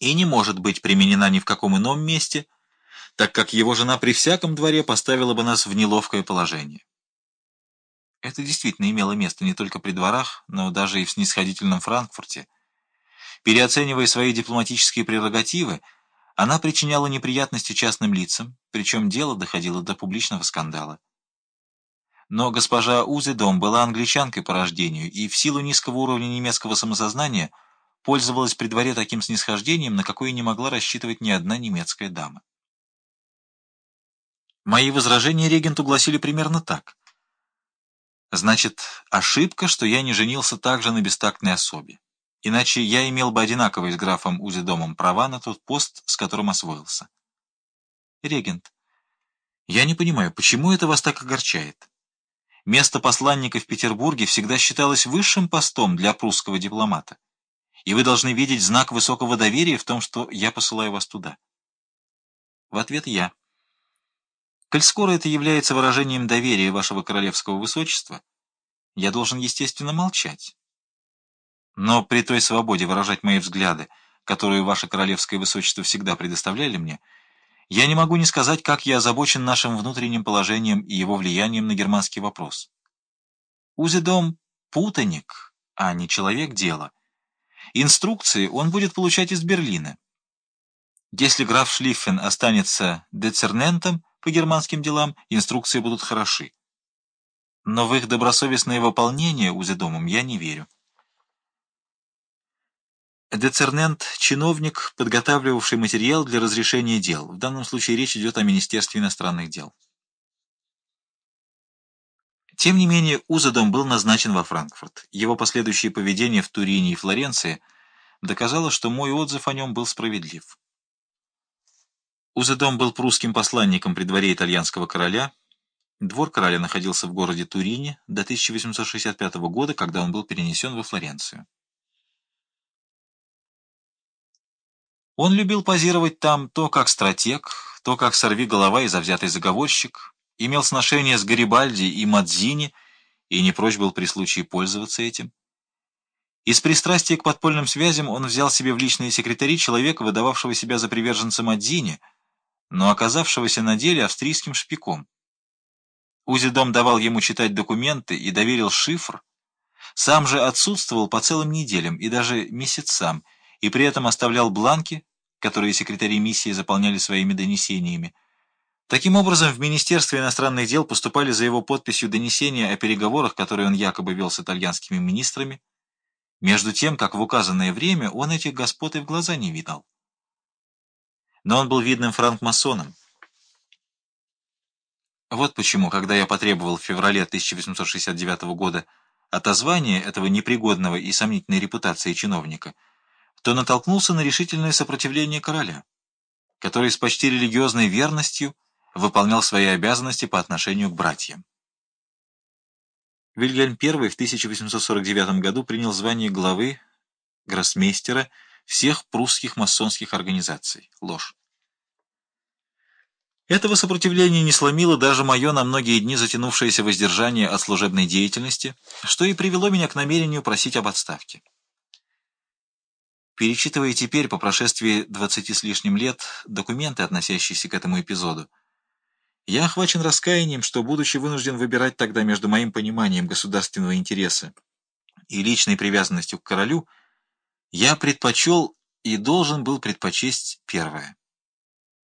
и не может быть применена ни в каком ином месте, так как его жена при всяком дворе поставила бы нас в неловкое положение. Это действительно имело место не только при дворах, но даже и в снисходительном Франкфурте. Переоценивая свои дипломатические прерогативы, она причиняла неприятности частным лицам, причем дело доходило до публичного скандала. Но госпожа Узедом была англичанкой по рождению и в силу низкого уровня немецкого самосознания пользовалась при дворе таким снисхождением, на какое не могла рассчитывать ни одна немецкая дама. Мои возражения регенту гласили примерно так. Значит, ошибка, что я не женился также на бестактной особе. Иначе я имел бы одинаковые с графом Узедомом права на тот пост, с которым освоился. Регент, я не понимаю, почему это вас так огорчает? Место посланника в Петербурге всегда считалось высшим постом для прусского дипломата, и вы должны видеть знак высокого доверия в том, что я посылаю вас туда. В ответ я. Коль скоро это является выражением доверия вашего королевского высочества, я должен, естественно, молчать. Но при той свободе выражать мои взгляды, которую ваше королевское высочество всегда предоставляли мне, — я не могу не сказать, как я озабочен нашим внутренним положением и его влиянием на германский вопрос. Узедом — путаник, а не человек дела. Инструкции он будет получать из Берлина. Если граф Шлиффен останется децернентом по германским делам, инструкции будут хороши. Но в их добросовестное выполнение Узедомом я не верю. Децернент – чиновник, подготавливавший материал для разрешения дел. В данном случае речь идет о Министерстве иностранных дел. Тем не менее, Узадом был назначен во Франкфурт. Его последующее поведение в Турине и Флоренции доказало, что мой отзыв о нем был справедлив. Узадом был прусским посланником при дворе итальянского короля. Двор короля находился в городе Турине до 1865 года, когда он был перенесен во Флоренцию. Он любил позировать там то как стратег, то как сорви-голова и завзятый заговорщик, имел сношение с Гарибальди и Мадзини и не прочь был при случае пользоваться этим. Из пристрастия к подпольным связям он взял себе в личные секретари человека, выдававшего себя за приверженца Мадзини, но оказавшегося на деле австрийским шпиком. Узидом давал ему читать документы и доверил шифр, сам же отсутствовал по целым неделям и даже месяцам, и при этом оставлял бланки, которые секретари миссии заполняли своими донесениями. Таким образом, в Министерстве иностранных дел поступали за его подписью донесения о переговорах, которые он якобы вел с итальянскими министрами, между тем, как в указанное время он этих господ и в глаза не видал. Но он был видным франкмасоном. Вот почему, когда я потребовал в феврале 1869 года отозвания этого непригодного и сомнительной репутации чиновника, то натолкнулся на решительное сопротивление короля, который с почти религиозной верностью выполнял свои обязанности по отношению к братьям. Вильгельм I в 1849 году принял звание главы, гроссмейстера всех прусских масонских организаций. Ложь. Этого сопротивления не сломило даже мое на многие дни затянувшееся воздержание от служебной деятельности, что и привело меня к намерению просить об отставке. Перечитывая теперь, по прошествии двадцати с лишним лет, документы, относящиеся к этому эпизоду, я охвачен раскаянием, что, будучи вынужден выбирать тогда между моим пониманием государственного интереса и личной привязанностью к королю, я предпочел и должен был предпочесть первое.